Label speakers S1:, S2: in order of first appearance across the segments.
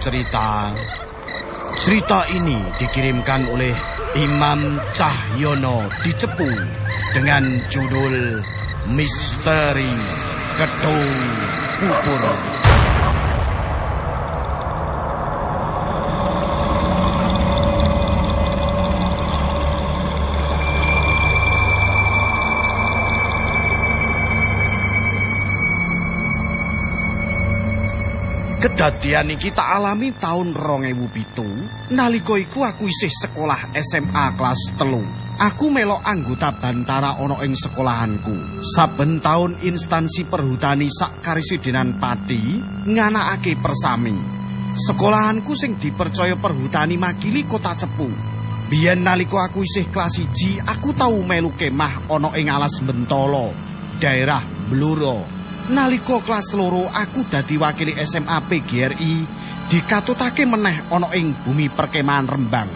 S1: cerita. Cerita ini dikirimkan oleh Imam Cahyono di Cepu dengan judul Misteri Kedung Pupur. Kedadian iki tak alami tahun 2007. Nalika iku aku isih sekolah SMA kelas telu. Aku melok anggota bantara ana ing sekolahanku. Saben tahun instansi perhutani sak karesidenan Pati nganakake persami. Sekolahanku sing dipercaya perhutani makili kota Cepu. Biyen nalika aku isih kelas 1, aku tau melu kemah ana ing alas Bentolo, daerah Bluro. Nalika kelas loro aku dadi wakili SMA PGRI dikatutake meneh ana ing bumi perkemahan Rembang.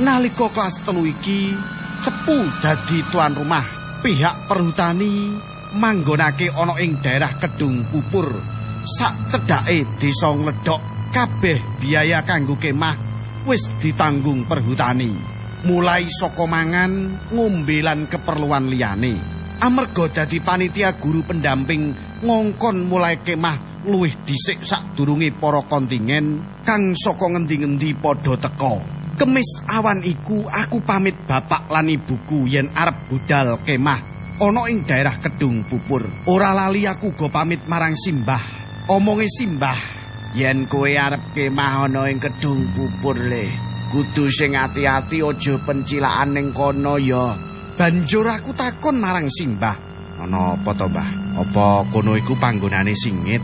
S1: Nalika kelas telu iki cepu dadi tuan rumah pihak perhutani manggonake ana ing daerah Kedung Pupur. Sak cedake desa ngledok kabeh biaya kanggo kemah wis ditanggung perhutani. Mulai saka mangan, ngombe lan keperluan liyane. Amarga dadi panitia guru pendamping ngongkon mulai kemah luwih dhisik sadurunge para kontingen kang saka ngendi-endi padha teka. Kemis awan iku aku pamit bapak lan ibuku yen arep budal kemah ana ing daerah Kedung Pupur. Ora lali aku go pamit marang Simbah. Omonge Simbah, yen kowe arep kemah ana ing Kedung Pupur le, kudu sing ati-ati aja pencilaan ning kono ya. Banjur aku takon marang Simbah, "Ana apa to, Mbah? Apa kono iku panggonane singit?"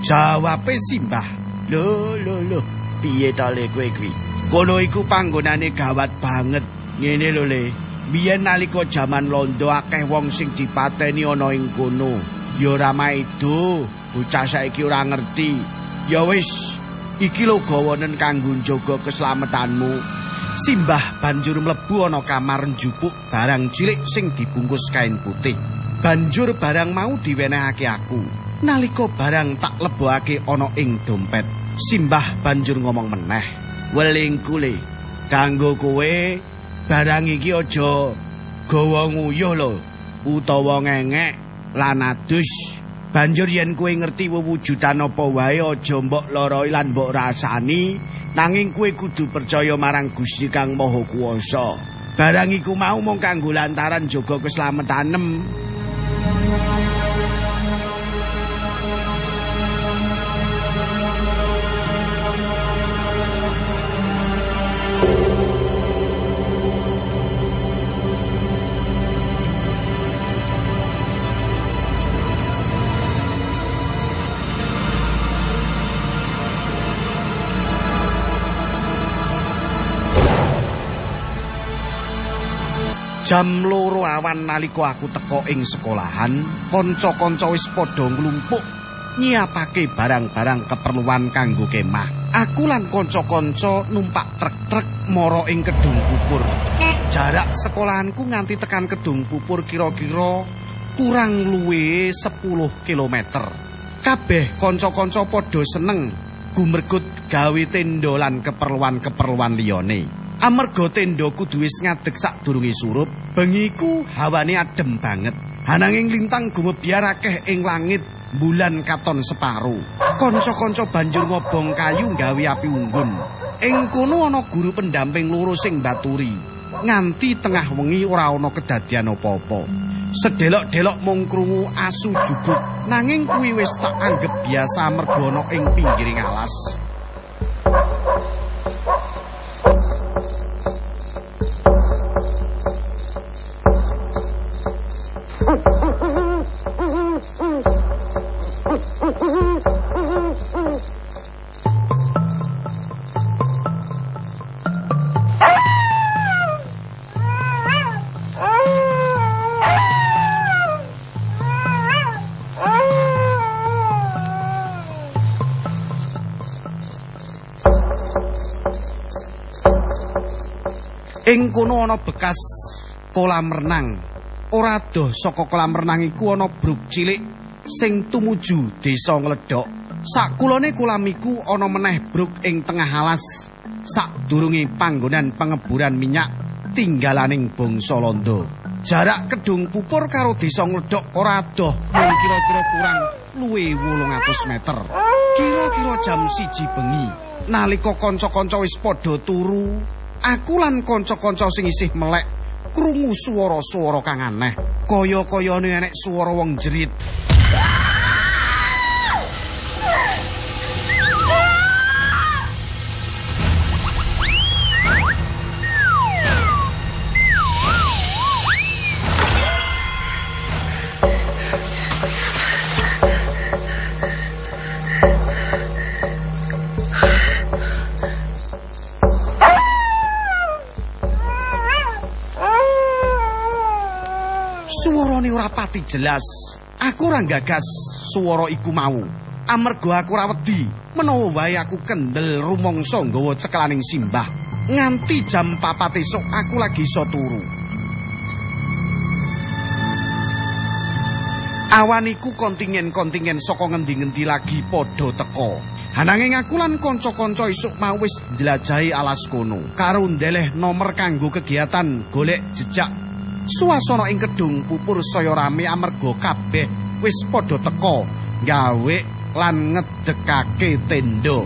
S1: Jawabe Simbah, "Lho, lho, lho, piye ta le kowe kuwi? Kono iku panggonane gawat banget. Ngene lho le, biyen nalika jaman londo akeh wong sing dipateni ana ing kono. Ya ora maido, bocah saiki ora ngerti. Ya wis, iki lho gawanen kanggo njaga keselamatanmu." Simbah banjur mlebu ana kamar njupuk barang cilik sing dibungkus kain putih. Banjur barang mau diwenehake aku. Nalika barang tak lebokake ana ing dompet, Simbah banjur ngomong meneh, "Welingku le, kanggo kowe barang iki aja gawa nguyuh lho, utawa ngengek lan adus." Banjur yen kowe ngerti wewujudan apa wae aja mbok loroi lan mbok rasani, nanging kowe kudu percaya marang Gusti Kang Maha Kuwasa. Barang iku mau mung kanggo lantaran jaga keselamatanem. Jam loro awan nalika aku teka ing sekolahan, kanca-kanca wis padha nglumpuk nyiapake barang-barang keperluan kanggo kemah. Aku lan kanca-kanca numpak truk-truk mara ing Kedung Pupur. Jarak sekolahanku nganti tekan Kedung Pupur kira-kira kurang luwih 10 km. Kabeh kanca-kanca padha seneng gumregut gawe tenda lan keperluan-keperluan liyane. Amarga tenda kudu wis ngadeg sadurunge surup, bengiku hawane adem banget. Hananging lintang gumebyar akeh ing langit, bulan katon separo. Kanca-kanca banjur ngobong kayu gawe api unggun. Ing kono ana guru pendamping loro sing baturi. Nganti tengah wengi ora ana kedadian apa-apa. Sedelok-delok mung krungu asu jugut, nanging kuwi wis tak anggap biasa mergo ana ing pinggiring alas. Ing kono ana bekas kolam renang. Ora doh saka kolam renang iku ana bruk cilik sing tumuju desa ngledok. Sakulone kulamiku ana meneh bruk ing tengah alas. Sadurunge panggonan pengeburan minyak tinggalaning bangsa Londo. Jarak kedung pupur karo desa ngledok ora adoh, kira-kira kurang luwih 800 meter. Kira-kira jam siji bengi, nalika kanca-kanca wis padha turu, aku lan kanca-kanca sing isih melek krungu swara-swara kang aneh, kaya-kayane enek swara wong jerit. Pati jelas. Aku ora gagas swara iku mau. Amarga aku ora wedi menawa wae aku kendel rumangsa nggawa cekelaning simbah. Nganti jam 4 esuk aku lagi iso turu. Awan iku kontingen-kontingen saka ngendi-ngendi lagi padha teka. Ananging aku lan kanca-kanca isuk mau wis njelajahi alas kono karo ndeleh nomor kanggo kegiatan golek jejak Suasana ing kedung pupur saya rame amarga kabeh wis padha teka gawe lan ngedekake tenda.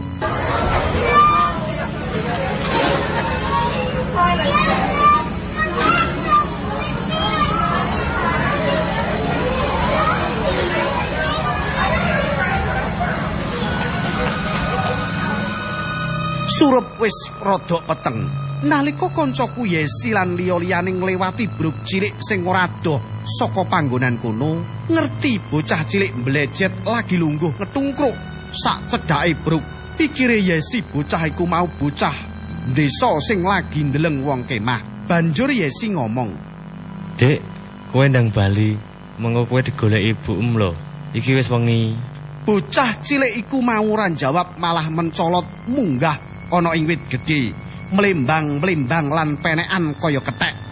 S1: Surup wis rada peteng. Nalika kancaku Yesi lan liya-liyane ngliwati bruk cilik sing ora adoh saka panggonan kono, ngerti bocah cilik mblejet lagi lungguh ngetungkruk sak cedhake bruk. Pikire Yesi bocah iku mau bocah desa sing lagi ndeleng wong kemah. Banjur Yesi ngomong,
S2: Dek, kowe ndang bali, mengko kowe digoleki ibumu lho. Iki wis wengi.
S1: Bocah cilik iku mau ora jawab malah mencolot munggah ana ing wit gedhe, mlembang-mlembang lan penekan kaya kethek.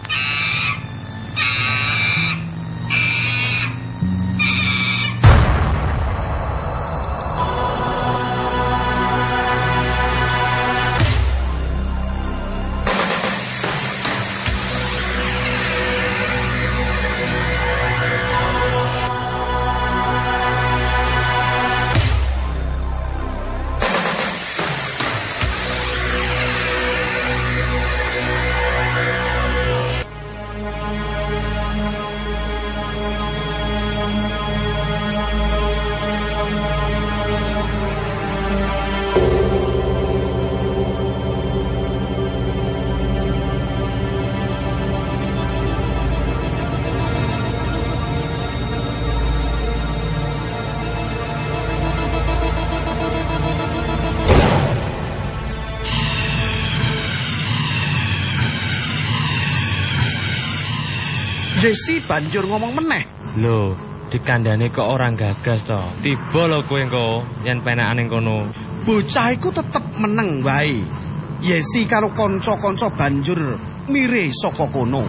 S1: Yesi banjur ngomong meneh.
S2: Lho, dikandane kok orang gagas to. Tiba lho kowe engko yen penakan ning kono.
S1: Bocah iku tetep meneng wae. Yesi karo kanca-kanca banjur mire saka kono.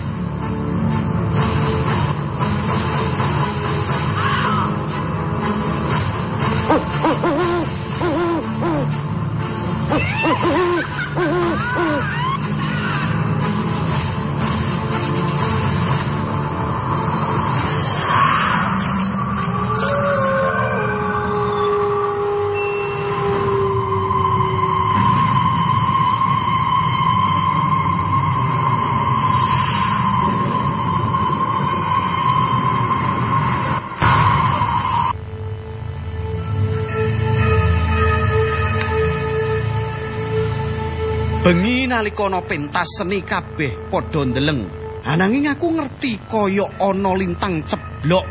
S1: Nalika ana pentas seni kabeh padha ndeleng. Ananging aku ngerti kaya ana lintang ceblok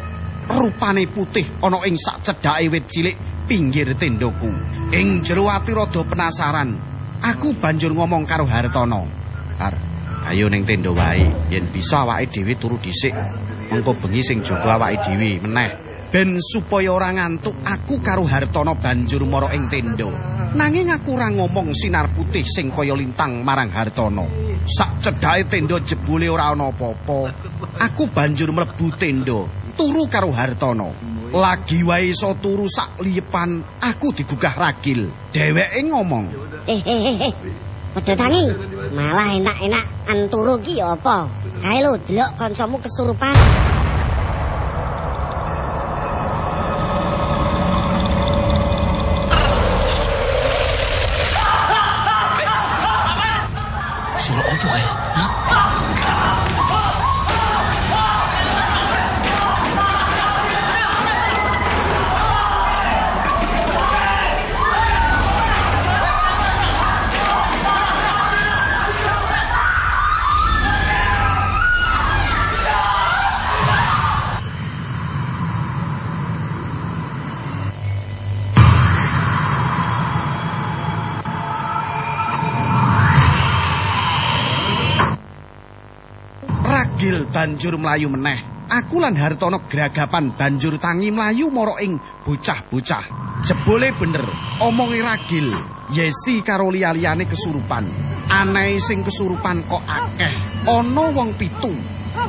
S1: rupane putih ana ing sak cedhake wit cilik pinggir tendoku. Ing jero ati rada penasaran, aku banjur ngomong karo Hartono. Har, ayo ning tenda wae, yen bisa awake dhewe turu dhisik. Mengko bengi sing jaga awake dhewe meneh. Ben supaya ora ngantuk, aku karo Hartono banjur mara ing tenda. Nanging aku ora ngomong sinar putih sing kaya lintang marang Hartono. Sak cedhake tenda jebule ora ana apa-apa. Aku banjur mlebu tenda. turu karo Hartono. Lagi wae iso turu sak liyepan, aku digugah ragil. Dheweke ngomong,
S3: Eh, eh, eh, eh. Padha tangi. Malah enak-enak anturu ki apa? Kae lho delok kancamu kesurupan.
S1: Banjur mlayu meneh. Aku lan Hartono geragapan banjur tangi mlayu mara ing bocah-bocah. Jebole bener, omonge ragil. Yesi karo liya-liyane kesurupan. Aneh sing kesurupan kok akeh. Ana wong pitu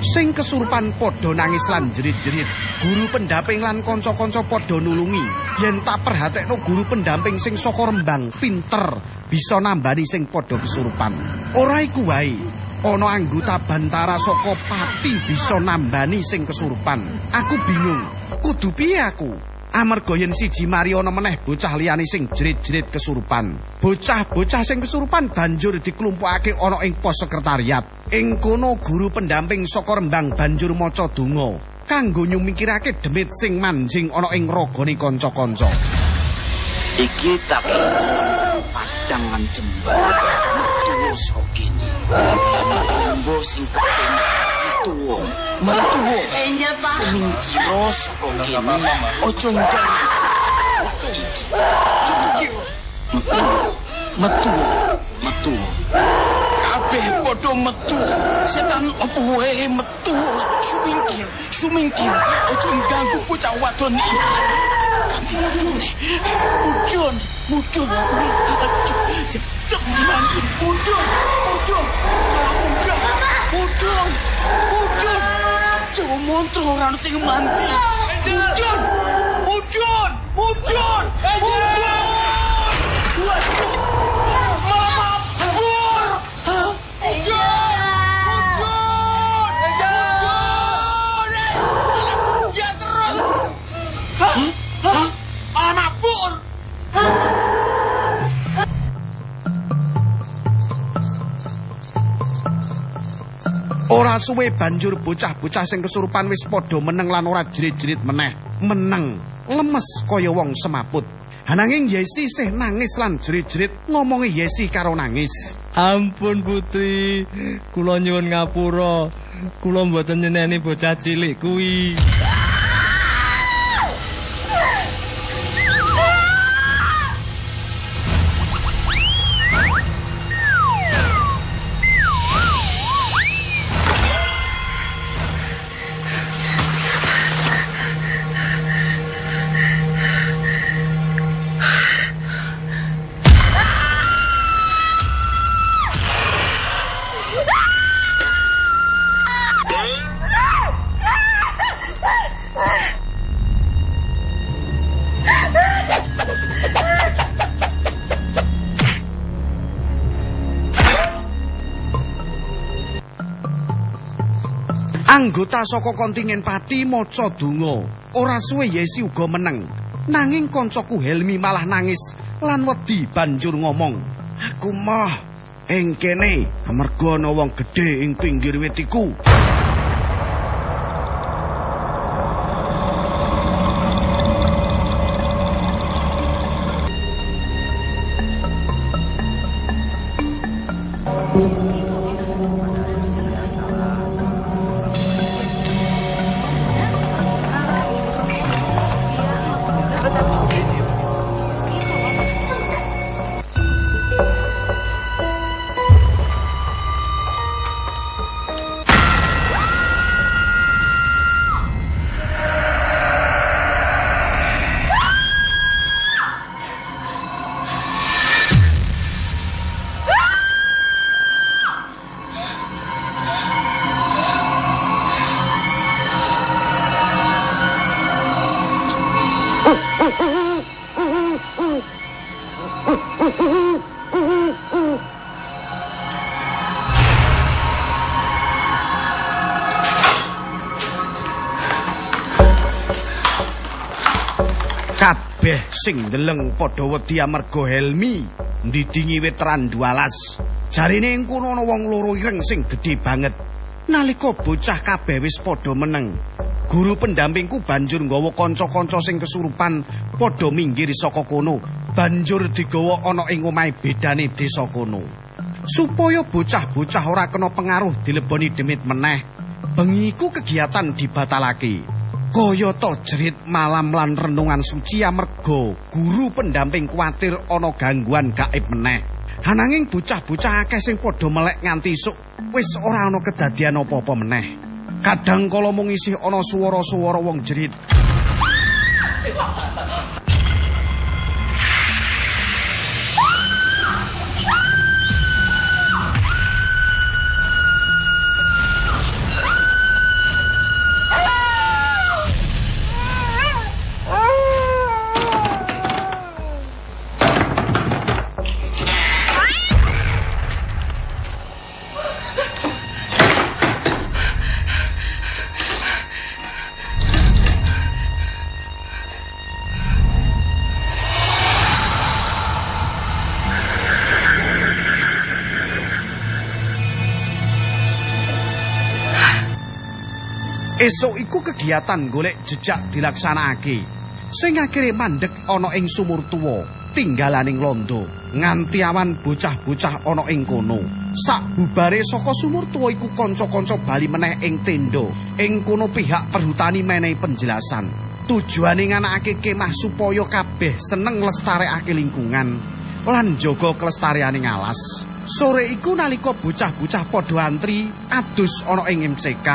S1: sing kesurupan padha nangis lan jerit-jerit. Guru pendamping lan kanca-kanca padha nulungi. Yen tak perhatekno guru pendamping sing saka Rembang pinter bisa nambani sing padha kesurupan. Ora iku wae. Ana anggota bantara saka pati bisa nambani sing kesurupan. Aku bingung. Kudu piye aku? Amarga yen siji mari ana meneh bocah liyane sing jerit-jerit kesurupan. Bocah-bocah sing kesurupan banjur diklumpukake ana ing pos sekretariat. Ing kono guru pendamping saka Rembang banjur maca donga kanggo nyumikirake demit sing manjing ana ing ragane kanca-kanca.
S4: Iki tak padangan jembar. Saka kene. Ambo sing kepenak metuwo. Metuwo.
S3: Enjel, Pak.
S4: Semingkira saka kene. Ojo njang. Metuwo. Metuwo. Kabeh padha metu. Setan opo wae metu. Sumingkir, sumingkir. Ojo ganggu bocah wadon iki. Ganti. Mudun, mudun. Cep, cep, mudun, mudun, mudun. Munggah. Mudun, mudun. Coba montro orang sing mandi. Mudun, mudun, mudun, mudun.
S1: Suwe banjur bocah-bocah sing kesurupan wis padha meneng lan ora jerit-jerit meneh. Meneng, lemes kaya wong semaput. Ananging Yesi sih nangis lan jerit-jerit ngomongi Yesi karo nangis.
S2: Ampun Putri, kula nyuwun ngapura. Kula mboten nyeneni bocah cilik kuwi.
S1: anggota saka kontingen pati maca donga. Ora suwe Yesi uga meneng. Nanging kancaku Helmi malah nangis lan wedi banjur ngomong, "Aku mah ing kene amarga ana wong gedhe ing pinggir wetiku." Kabeh sing ndeleng padha wedi amarga Helmi ndidingi wetran dualas. Jarine ing kono ana wong loro ireng sing gedhe banget. Nalika bocah kabeh wis padha meneng, guru pendampingku banjur nggawa kanca-kanca sing kesurupan padha minggir saka kono. Banjur digawa ana ing omahe bedane desa kono. Supaya bocah-bocah ora kena pengaruh dileboni demit meneh, bengiku kegiatan dibatalake. Kayata jerit malam lan renungan suci amarga guru pendamping kuatir ana gangguan gaib meneh. Ananging bocah-bocah akeh sing padha melek nganti isuk wis ora ana kedadian apa-apa meneh. Kadang kala mung isih ana swara-swara wong jerit. Esuk iku kegiatan golek jejak dilaksanakake. Sing akhire mandek ana ing sumur tuwa, tinggalaning londo, nganti awan bocah-bocah ana ing kono. Sak bubare saka sumur tuwa iku kanca-kanca bali meneh ing tenda. Ing kono pihak perhutani menehi penjelasan. Tujuane nganakake kemah supaya kabeh seneng lestarekake lingkungan lan jaga kelestarianing alas. Sore iku nalika bocah-bocah padha antri adus ana ing MCK,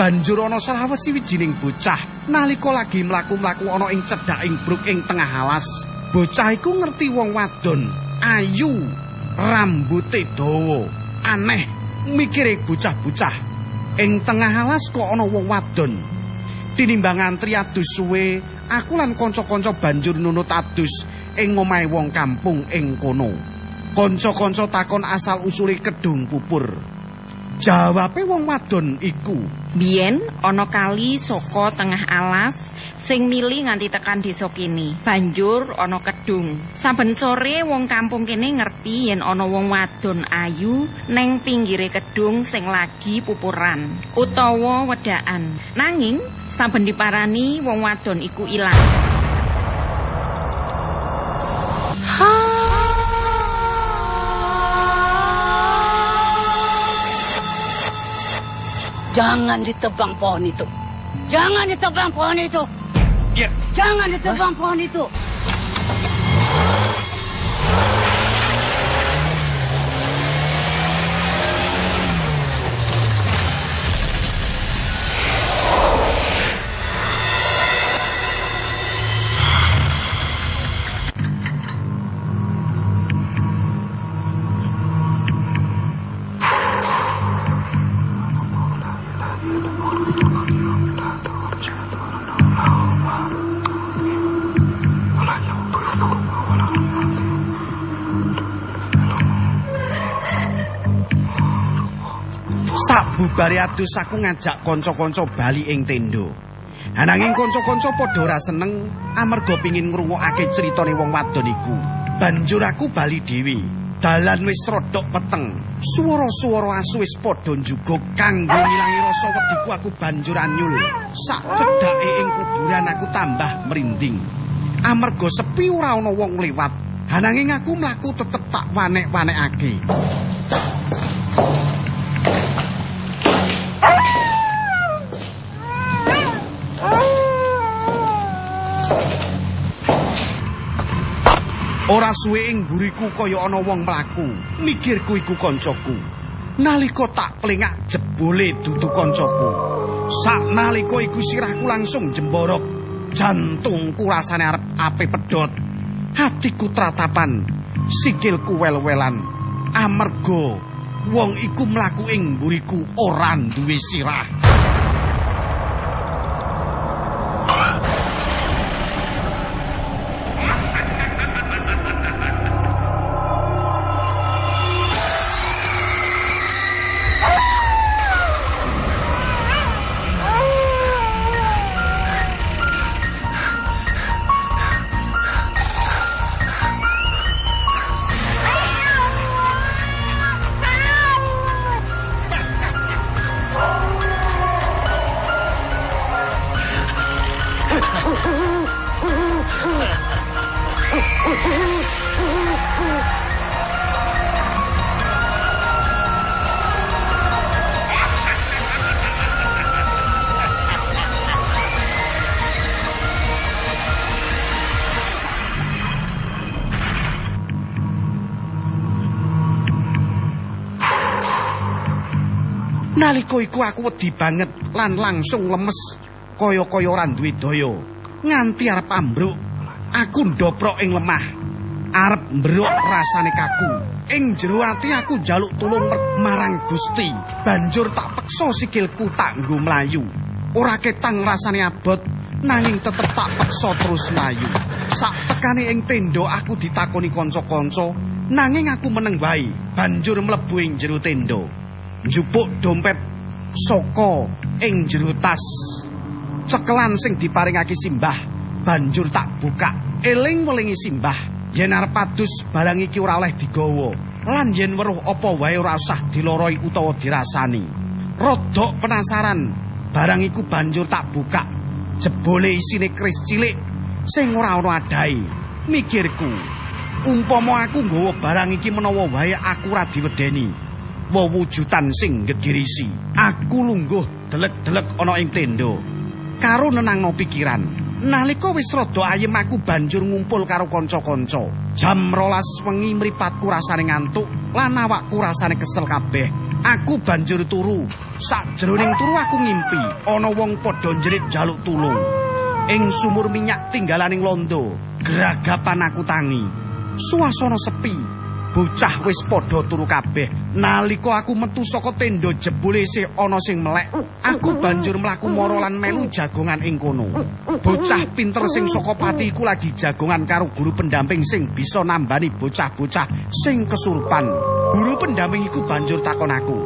S1: banjur ana salah wijining bocah nalika lagi mlaku-mlaku ana ing cedhaking bruk ing tengah alas. Bocah iku ngerti wong wadon ayu rambuté dawa. Aneh mikire bocah-bocah. Ing tengah alas kok ana wong wadon. Tinimbang antri adus suwe aku lan kanca-kanca banjur nunut adus ing omahe wong kampung ing kono. Kanca-kanca takon asal usule kedung pupur Jawabe wong wadon iku,
S5: Biyen ana kali saka tengah alas sing mili nganti tekan desa kene. Banjur ana kedung. Saben sore wong kampung kene ngerti yen ana wong wadon ayu neng pinggire kedung sing lagi pupuran utawa wedaan. Nanging saben diparani wong wadon iku ilang.
S6: Jangan ditebang pohon itu. Jangan ditebang pohon itu.
S4: Ya.
S6: Jangan ditebang pohon itu.
S1: Sabubare adus aku ngajak kanca-kanca bali ing tenda. Ananging kanca-kanca padha ora seneng amarga pengin ngrungokake critane wong wadon iku. Banjur aku bali dhewe. Dalan wis rodok peteng. Swara-swara asu wis padha njuguk kanggo ngilangi rasa wediku aku banjur anyul. Sak cedhake ing kuburan aku tambah merinding. Amarga sepi ora ana wong liwat. Ananging aku mlaku tetep tak wanek-wanekake. Ora suwe ing mburiku kaya ana wong mlaku. Mikirku iku kancaku. Nalika tak plengak jebule dudu kancaku. Sak nalika iku sirahku langsung jemborok. Jantungku rasane arep ape pedhot. Hatiku tratapan, sikilku wel-welan. Amarga wong iku mlaku ing mburiku ora duwe sirah. Nalika iku aku wedi banget lan langsung lemes kaya-kaya ora duwe daya. Nganti arep ambruk, aku ndoprok ing lemah. Arep mbruk rasane kaku. Ing jero ati aku njaluk tulung marang Gusti. Banjur tak peksa sikilku tak nggo mlayu. Ora ketang rasane abot, nanging tetep tak peksa terus mlayu. Sak tekane ing tenda aku ditakoni kanca-kanca, nanging aku meneng wae. Banjur mlebu ing jero tenda. Njupuk dompet saka ing jero tas. Cekelan sing diparingake Simbah banjur tak buka. Eling welingi Simbah yen arep padus barang iki ora oleh digawa. Lan yen weruh apa wae ora usah diloroi utawa dirasani. Rodok penasaran, barang iku banjur tak buka. Jebole isine kris cilik sing ora ana adahe. Mikirku, umpama aku nggawa barang iki menawa wae aku ora diwedeni. Wewujutan sing gegirisi. Aku lungguh delek-delek ana ing tenda. Karo nenangno pikiran. Nalika wis rada ayem aku banjur ngumpul karo kanca-kanca. Jam rolas wengi mripatku rasane ngantuk lan awakku rasane kesel kabeh. Aku banjur turu. Sakjroning turu aku ngimpi ana wong padha njerit jaluk tulung. Ing sumur minyak tinggalaning londo, geragapan aku tangi. Suasana sepi, bocah wis padha turu kabeh. Nalika aku metu saka tenda jebule isih ana sing melek aku banjur mlaku mara lan melu jagongan ing kono. Bocah pinter sing saka pati iku lagi jagongan karo guru pendamping sing bisa nambani bocah-bocah sing kesurupan. Guru pendamping iku banjur takon aku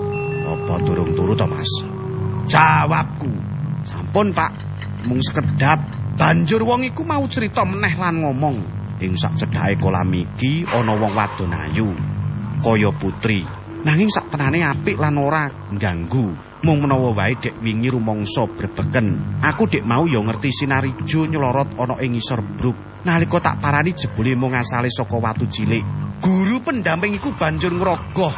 S1: apa durung turu to mas? Jawabku sampun pak. Mung sekedap. Banjur wong iku mau cerita meneh lan ngomong ing sak cedhake kolam iki ana wong wadon ayu kaya putri. Nanging sak tenane apik lan ora ngganggu. Mung menawa wae dek wingi rumangsa brebeken. Aku dek mau ya ngerti sinarijo nyelorot ana ing ngisor bruk. Nalika tak parani jebule mung asale saka watu cilik. Guru pendamping iku banjur ngrogoh.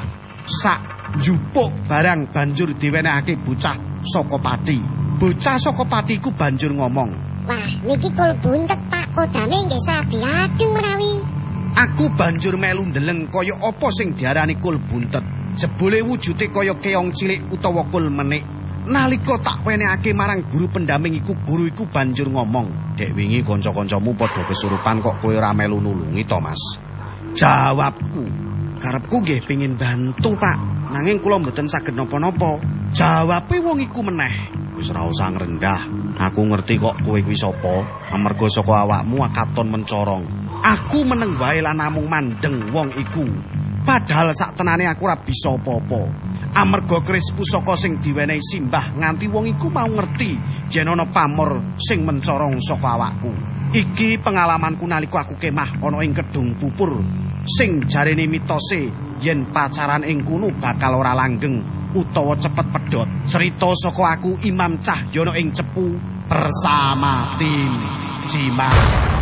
S1: Sak njupuk barang banjur diwenehake bocah saka pati. Bocah saka pati iku banjur ngomong
S3: Wah, niki kul buntet Pak Kodame nggih sadiadung menawi.
S1: Aku banjur melu ndeleng kaya apa sing diarani kul buntet. Jebule wujute kaya keong cilik utawa kul menik. Nalika tak wenehake marang guru pendamping iku, guru iku banjur ngomong, "Dek wingi kanca-kancamu padha kesurupan kok kowe ora melu nulungi to, Mas?" Jawabku, "Karepku nggih pengin bantu, Pak. Nanging kula mboten saged napa-napa." Jawabe wong iku meneh, "Wis ora usah ngrendah. Aku ngerti kok kowe kuwi sapa, amarga saka awakmu katon mencorong. Aku meneng wae lan namung mandeng wong iku. Padahal sak tenane aku ora bisa apa-apa. Amarga kris pusaka sing diwenehi simbah nganti wong iku mau ngerti yen ana pamor sing mencorong saka awakku. Iki pengalamanku nalika aku kemah ana ing kedung pupur sing jarene mitose yen pacaran ing kono bakal ora langgeng utawa cepet pedot. Cerita saka aku Imam Cahyono ing Cepu bersama tim Cimak.